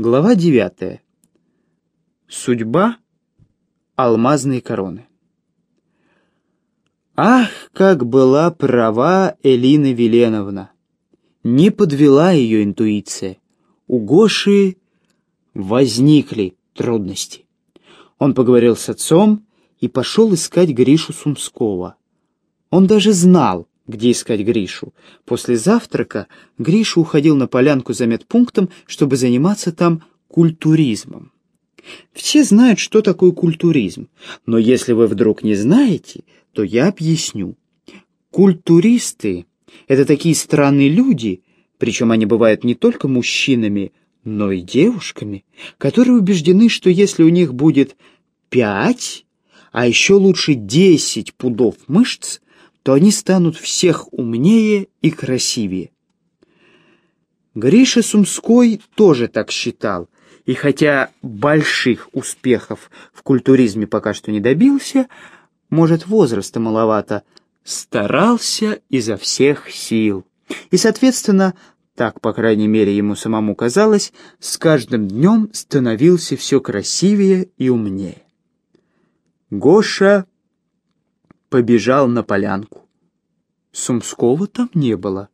Глава девятая. Судьба алмазной короны. Ах, как была права Элина Веленовна! Не подвела ее интуиция. У Гоши возникли трудности. Он поговорил с отцом и пошел искать Гришу Сумского. Он даже знал, где искать Гришу. После завтрака Гриша уходил на полянку за медпунктом, чтобы заниматься там культуризмом. Все знают, что такое культуризм, но если вы вдруг не знаете, то я объясню. Культуристы — это такие странные люди, причем они бывают не только мужчинами, но и девушками, которые убеждены, что если у них будет пять, а еще лучше десять пудов мышц, то они станут всех умнее и красивее. Гриша Сумской тоже так считал, и хотя больших успехов в культуризме пока что не добился, может, возраста маловато, старался изо всех сил. И, соответственно, так, по крайней мере, ему самому казалось, с каждым днем становился все красивее и умнее. Гоша побежал на полянку. Сумского там не было.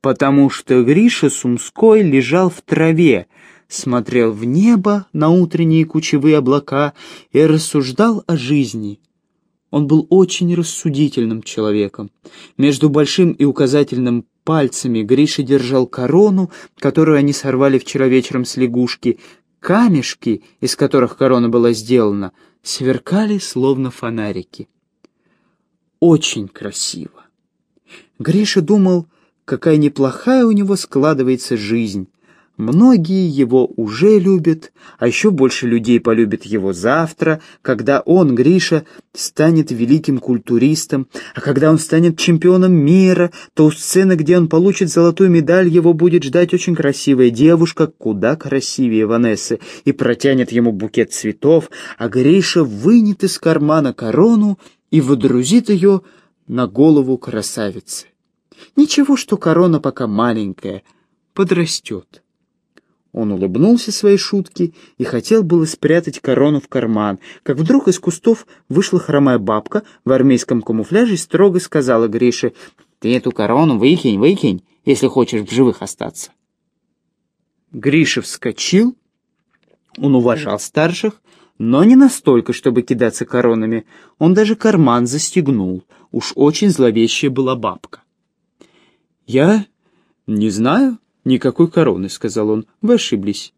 Потому что Гриша Сумской лежал в траве, смотрел в небо на утренние кучевые облака и рассуждал о жизни. Он был очень рассудительным человеком. Между большим и указательным пальцами Гриша держал корону, которую они сорвали вчера вечером с лягушки. Камешки, из которых корона была сделана, сверкали словно фонарики очень красиво. Гриша думал, какая неплохая у него складывается жизнь. Многие его уже любят, а еще больше людей полюбят его завтра, когда он, Гриша, станет великим культуристом, а когда он станет чемпионом мира, то у сцены, где он получит золотую медаль, его будет ждать очень красивая девушка, куда красивее Ванессы, и протянет ему букет цветов, а Гриша вынет из кармана корону и водрузит ее на голову красавицы. Ничего, что корона пока маленькая, подрастет. Он улыбнулся своей шутке и хотел было спрятать корону в карман, как вдруг из кустов вышла хромая бабка в армейском камуфляже и строго сказала Грише, «Ты эту корону выкинь, выкинь, если хочешь в живых остаться». Гриша вскочил, он уважал старших, но не настолько, чтобы кидаться коронами. Он даже карман застегнул. Уж очень зловещая была бабка. «Я не знаю никакой короны», — сказал он. «Вы ошиблись».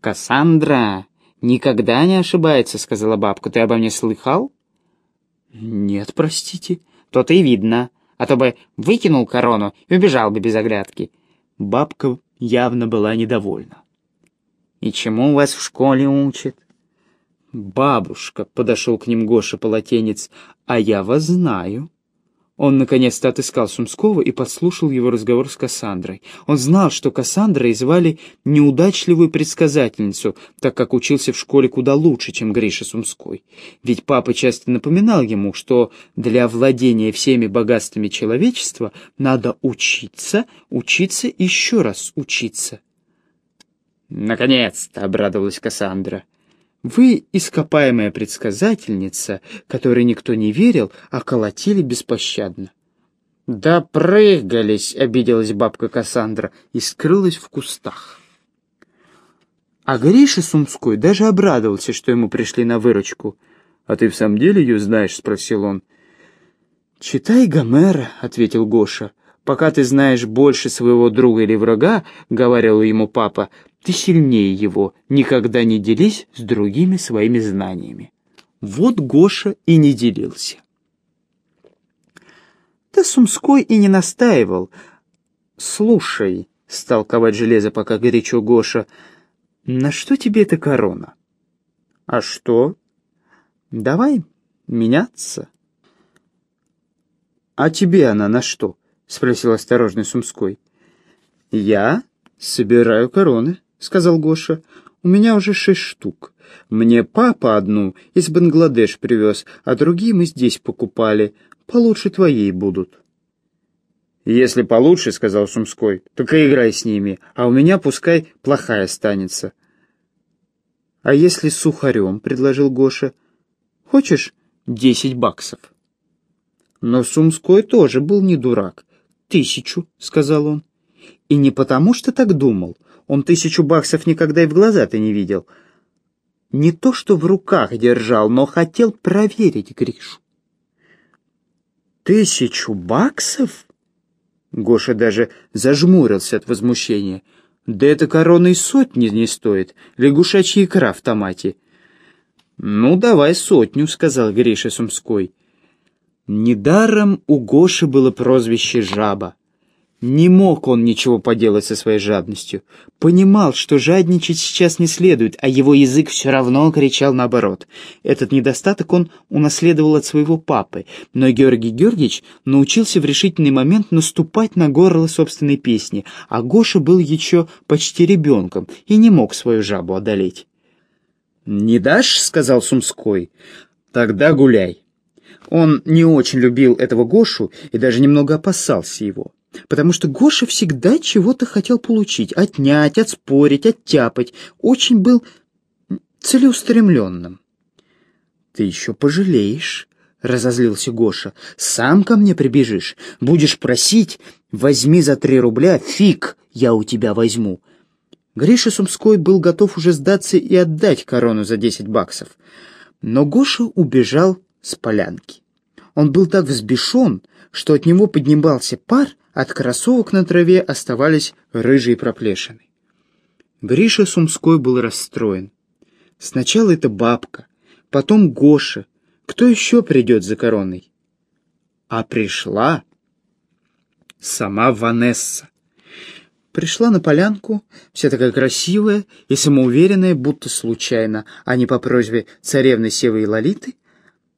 «Кассандра никогда не ошибается», — сказала бабка. «Ты обо мне слыхал?» «Нет, простите». «То-то и видно. А то бы выкинул корону и убежал бы без оглядки». Бабка явно была недовольна. «И чему вас в школе учат?» «Бабушка», — подошел к ним Гоша Полотенец, — «а я вас знаю». Он наконец-то отыскал Сумского и подслушал его разговор с Кассандрой. Он знал, что Кассандрой звали неудачливую предсказательницу, так как учился в школе куда лучше, чем Гриша Сумской. Ведь папа часто напоминал ему, что для владения всеми богатствами человечества надо учиться, учиться еще раз учиться. «Наконец-то!» — обрадовалась Кассандра. Вы ископаемая предсказательница, которой никто не верил, а колотили беспощадно. «Допрыгались!» — обиделась бабка Кассандра и скрылась в кустах. А Гриша Сумской даже обрадовался, что ему пришли на выручку. «А ты в самом деле ее знаешь?» — спросил он. «Читай Гомера», — ответил Гоша. «Пока ты знаешь больше своего друга или врага», — говорил ему папа, ты сильнее его, никогда не делись с другими своими знаниями. Вот Гоша и не делился. Да Сумской и не настаивал. «Слушай», — стал ковать железо пока горячо Гоша, — «на что тебе эта корона?» «А что?» «Давай меняться». «А тебе она на что?» — спросил осторожный Сумской. «Я собираю короны», — сказал Гоша. «У меня уже шесть штук. Мне папа одну из Бангладеш привез, а другие мы здесь покупали. Получше твоей будут». «Если получше, — сказал Сумской, — так играй с ними, а у меня пускай плохая останется». «А если сухарем?» — предложил Гоша. «Хочешь десять баксов?» Но Сумской тоже был не дурак. «Тысячу», — сказал он. И не потому, что так думал. Он тысячу баксов никогда и в глаза-то не видел. Не то, что в руках держал, но хотел проверить Гришу. «Тысячу баксов?» Гоша даже зажмурился от возмущения. «Да это короной сотни не стоит, лягушачья икра в томате». «Ну, давай сотню», — сказал Гриша Сумской. Недаром у Гоши было прозвище «Жаба». Не мог он ничего поделать со своей жадностью. Понимал, что жадничать сейчас не следует, а его язык все равно кричал наоборот. Этот недостаток он унаследовал от своего папы, но Георгий Георгиевич научился в решительный момент наступать на горло собственной песни, а Гоша был еще почти ребенком и не мог свою жабу одолеть. «Не дашь?» — сказал Сумской. «Тогда гуляй». Он не очень любил этого Гошу и даже немного опасался его потому что Гоша всегда чего-то хотел получить, отнять, отспорить, оттяпать, очень был целеустремленным. «Ты еще пожалеешь», — разозлился Гоша, — «сам ко мне прибежишь, будешь просить, возьми за три рубля, фиг я у тебя возьму». Гриша Сумской был готов уже сдаться и отдать корону за десять баксов. Но Гоша убежал с полянки. Он был так взбешен, что от него поднимался пар, от кроссовок на траве оставались рыжие проплешины. Гриша Сумской был расстроен. Сначала это бабка, потом Гоша. Кто еще придет за короной? А пришла сама Ванесса. Пришла на полянку, вся такая красивая и самоуверенная, будто случайно, а не по просьбе царевны Севы и Лолиты,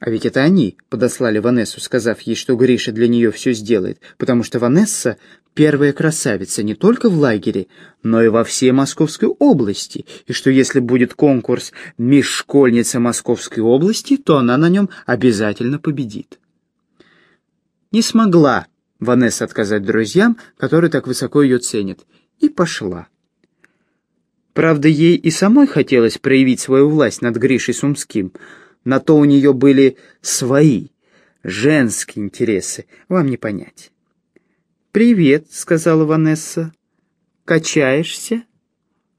а ведь это они подослали Ванессу, сказав ей, что Гриша для нее все сделает, потому что Ванесса — первая красавица не только в лагере, но и во всей Московской области, и что если будет конкурс «Межшкольница Московской области», то она на нем обязательно победит. Не смогла Ванесса отказать друзьям, которые так высоко ее ценят, и пошла. Правда, ей и самой хотелось проявить свою власть над Гришей Сумским — на то у нее были свои, женские интересы, вам не понять. «Привет», — сказала Ванесса. «Качаешься?»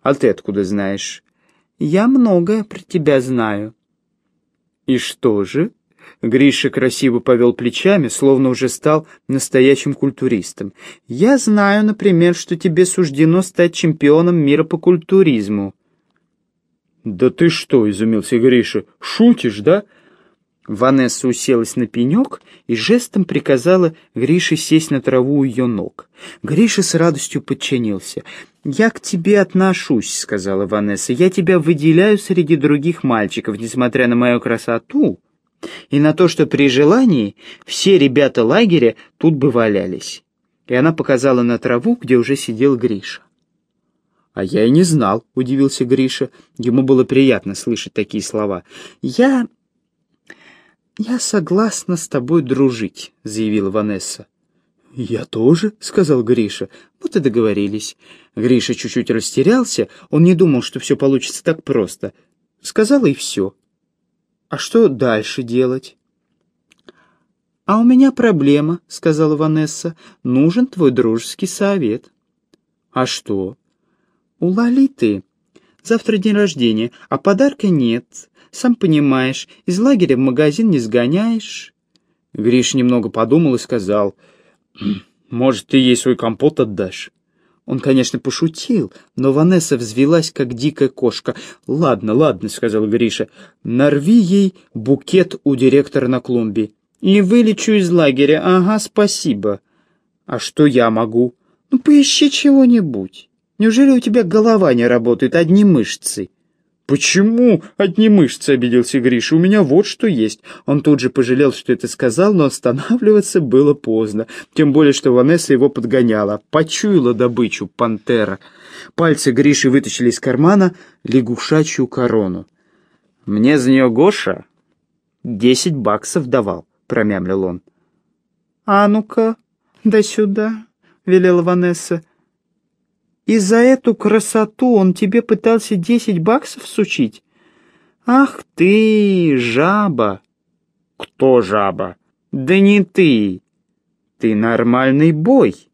«А ты откуда знаешь?» «Я многое про тебя знаю». «И что же?» Гриша красиво повел плечами, словно уже стал настоящим культуристом. «Я знаю, например, что тебе суждено стать чемпионом мира по культуризму». «Да ты что?» — изумился Гриша. «Шутишь, да?» Ванесса уселась на пенек и жестом приказала Грише сесть на траву у ее ног. Гриша с радостью подчинился. «Я к тебе отношусь», — сказала Ванесса. «Я тебя выделяю среди других мальчиков, несмотря на мою красоту и на то, что при желании все ребята лагеря тут бы валялись». И она показала на траву, где уже сидел Гриша. «А я и не знал», — удивился Гриша. Ему было приятно слышать такие слова. «Я... я согласна с тобой дружить», — заявила Ванесса. «Я тоже», — сказал Гриша. Вот и договорились. Гриша чуть-чуть растерялся, он не думал, что все получится так просто. Сказала и все. «А что дальше делать?» «А у меня проблема», — сказала Ванесса. «Нужен твой дружеский совет». «А что?» «У Лолиты. Завтра день рождения, а подарка нет. Сам понимаешь, из лагеря в магазин не сгоняешь». Гриш немного подумал и сказал, «Может, ты ей свой компот отдашь?» Он, конечно, пошутил, но Ванесса взвелась, как дикая кошка. «Ладно, ладно», — сказал Гриша, — «нарви ей букет у директора на клумбе. И вылечу из лагеря. Ага, спасибо». «А что я могу?» «Ну, поищи чего-нибудь». Неужели у тебя голова не работает, одни мышцы?» «Почему одни мышцы?» — обиделся Гриша. «У меня вот что есть». Он тут же пожалел, что это сказал, но останавливаться было поздно. Тем более, что Ванесса его подгоняла. Почуяла добычу пантера. Пальцы Гриши вытащили из кармана лягушачью корону. «Мне за нее Гоша десять баксов давал», — промямлил он. «А ну-ка, «Да сюда», — велела Ванесса. «И за эту красоту он тебе пытался десять баксов сучить? Ах ты, жаба!» «Кто жаба?» «Да не ты. Ты нормальный бой.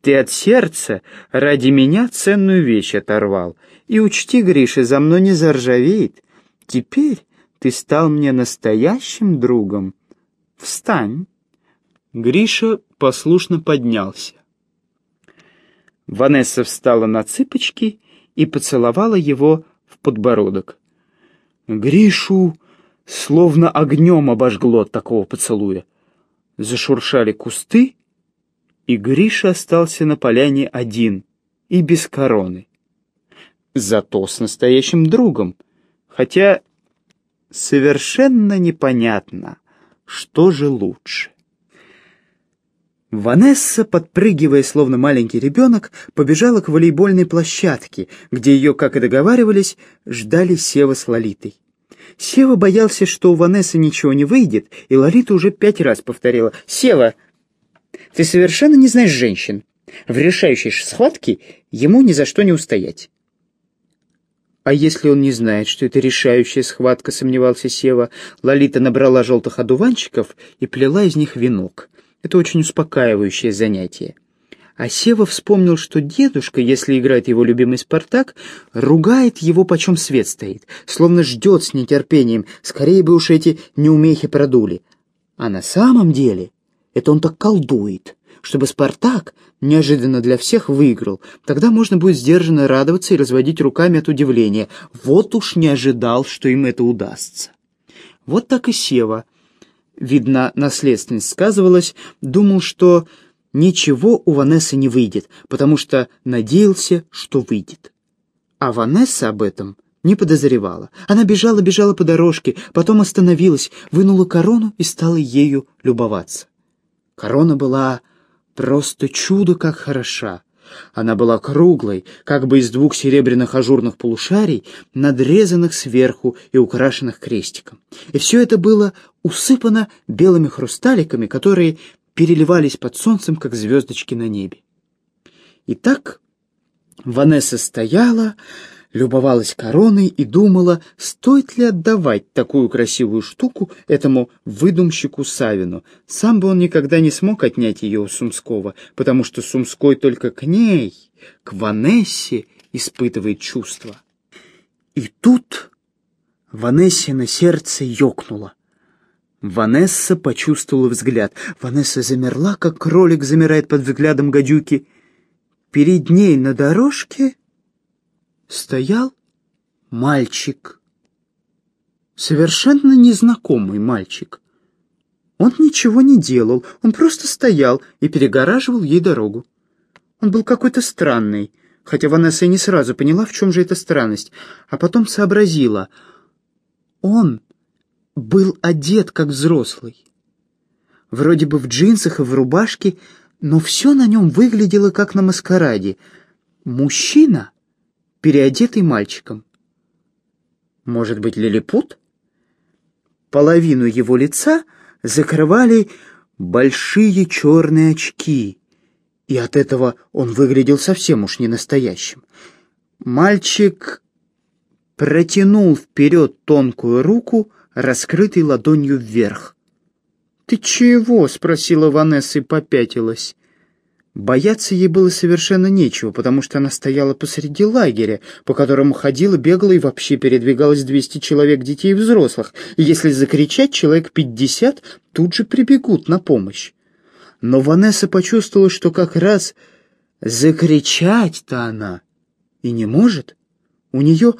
Ты от сердца ради меня ценную вещь оторвал. И учти, Гриша, за мной не заржавеет. Теперь ты стал мне настоящим другом. Встань!» Гриша послушно поднялся. Ванесса встала на цыпочки и поцеловала его в подбородок. Гришу словно огнем обожгло от такого поцелуя. Зашуршали кусты, и Гриша остался на поляне один и без короны. Зато с настоящим другом, хотя совершенно непонятно, что же лучше. Ванесса, подпрыгивая, словно маленький ребенок, побежала к волейбольной площадке, где ее, как и договаривались, ждали Сева с Лолитой. Сева боялся, что у Ванессы ничего не выйдет, и Лолита уже пять раз повторила «Сева, ты совершенно не знаешь женщин. В решающей схватке ему ни за что не устоять». «А если он не знает, что это решающая схватка?» — сомневался Сева. Лолита набрала желтых одуванчиков и плела из них венок. Это очень успокаивающее занятие. А Сева вспомнил, что дедушка, если играет его любимый «Спартак», ругает его, почем свет стоит, словно ждет с нетерпением, скорее бы уж эти неумехи продули. А на самом деле это он так колдует, чтобы «Спартак» неожиданно для всех выиграл. Тогда можно будет сдержанно радоваться и разводить руками от удивления. Вот уж не ожидал, что им это удастся. Вот так и Сева — видно, наследственность сказывалась, думал, что ничего у Ванессы не выйдет, потому что надеялся, что выйдет. А Ванесса об этом не подозревала. Она бежала-бежала по дорожке, потом остановилась, вынула корону и стала ею любоваться. Корона была просто чудо как хороша. Она была круглой, как бы из двух серебряных ажурных полушарий, надрезанных сверху и украшенных крестиком. И все это было усыпано белыми хрусталиками, которые переливались под солнцем, как звездочки на небе. И так Ванесса стояла, любовалась короной и думала, стоит ли отдавать такую красивую штуку этому выдумщику Савину. Сам бы он никогда не смог отнять ее у Сумского, потому что Сумской только к ней, к Ванессе, испытывает чувства. И тут Ванессе на сердце ёкнуло. Ванесса почувствовала взгляд. Ванесса замерла, как кролик замирает под взглядом гадюки. Перед ней на дорожке стоял мальчик. Совершенно незнакомый мальчик. Он ничего не делал, он просто стоял и перегораживал ей дорогу. Он был какой-то странный, хотя Ванесса и не сразу поняла, в чем же эта странность, а потом сообразила. Он был одет как взрослый. Вроде бы в джинсах и в рубашке, но все на нем выглядело как на маскараде. Мужчина переодетый мальчиком. Может быть, лилипут? Половину его лица закрывали большие черные очки, и от этого он выглядел совсем уж не настоящим. Мальчик протянул вперед тонкую руку, раскрытой ладонью вверх. «Ты чего?» — спросила Ванесса и попятилась. Бояться ей было совершенно нечего, потому что она стояла посреди лагеря, по которому ходила, бегала и вообще передвигалось двести человек детей и взрослых, и если закричать, человек пятьдесят тут же прибегут на помощь. Но Ванесса почувствовала, что как раз закричать-то она и не может. У нее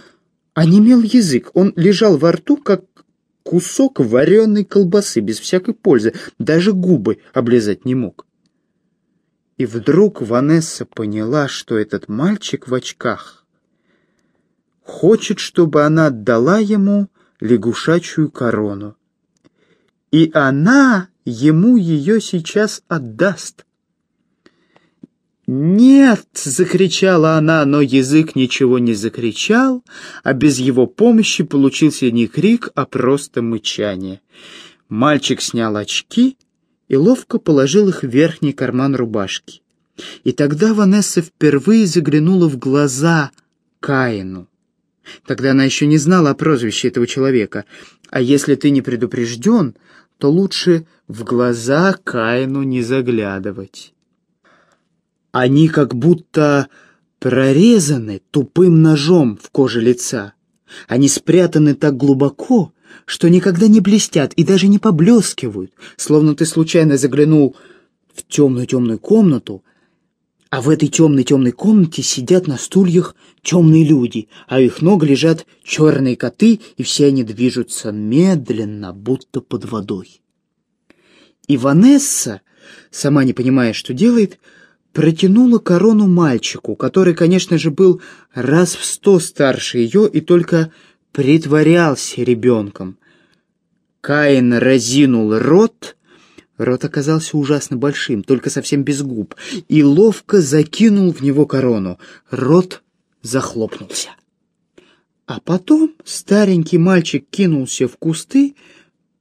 онемел язык, он лежал во рту, как кусок вареной колбасы, без всякой пользы, даже губы облизать не мог. И вдруг Ванесса поняла, что этот мальчик в очках хочет, чтобы она отдала ему лягушачью корону. И она ему ее сейчас отдаст. «Нет!» — закричала она, но язык ничего не закричал, а без его помощи получился не крик, а просто мычание. Мальчик снял очки и ловко положил их в верхний карман рубашки. И тогда Ванесса впервые заглянула в глаза Каину. Тогда она еще не знала о прозвище этого человека. А если ты не предупрежден, то лучше в глаза Каину не заглядывать. Они как будто прорезаны тупым ножом в коже лица. Они спрятаны так глубоко, что никогда не блестят и даже не поблескивают, словно ты случайно заглянул в темную-темную комнату, а в этой темной-темной комнате сидят на стульях темные люди, а у их ног лежат черные коты, и все они движутся медленно, будто под водой. И Ванесса, сама не понимая, что делает, протянула корону мальчику, который, конечно же, был раз в сто старше ее и только притворялся ребенком. Каин разинул рот, рот оказался ужасно большим, только совсем без губ, и ловко закинул в него корону. Рот захлопнулся. А потом старенький мальчик кинулся в кусты,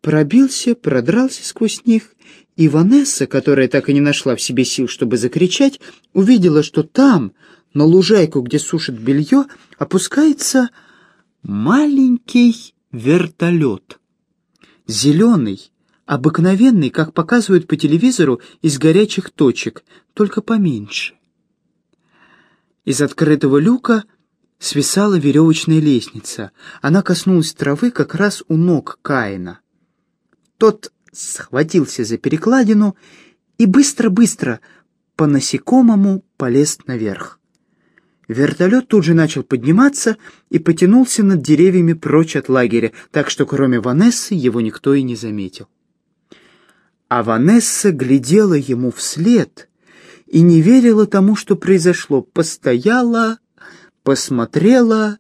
пробился, продрался сквозь них, и Ванесса, которая так и не нашла в себе сил, чтобы закричать, увидела, что там, на лужайку, где сушит белье, опускается маленький вертолет. Зеленый, обыкновенный, как показывают по телевизору, из горячих точек, только поменьше. Из открытого люка свисала веревочная лестница. Она коснулась травы как раз у ног Каина. Тот схватился за перекладину и быстро-быстро по насекомому полез наверх. Вертолет тут же начал подниматься и потянулся над деревьями прочь от лагеря, так что кроме Ванессы его никто и не заметил. А Ванесса глядела ему вслед и не верила тому, что произошло. Постояла, посмотрела,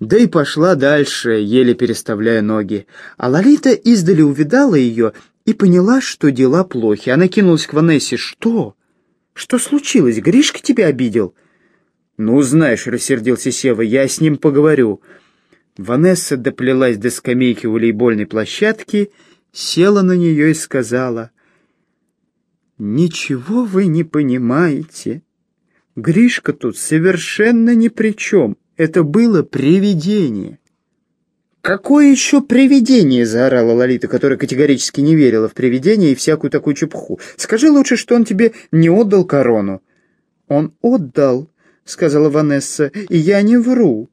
да и пошла дальше, еле переставляя ноги. А Лолита издали увидала ее и поняла, что дела плохи. Она кинулась к Ванессе. «Что? Что случилось? Гришка тебя обидел?» «Ну, знаешь», — рассердился Сева, — «я с ним поговорю». Ванесса доплелась до скамейки волейбольной площадки, села на нее и сказала, «Ничего вы не понимаете. Гришка тут совершенно ни при чем. Это было привидение». «Какое еще привидение?» — заорала Лолита, которая категорически не верила в привидения и всякую такую чепуху. «Скажи лучше, что он тебе не отдал корону». «Он отдал», — сказала Ванесса, — «и я не вру.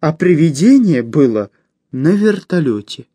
А привидение было на вертолете».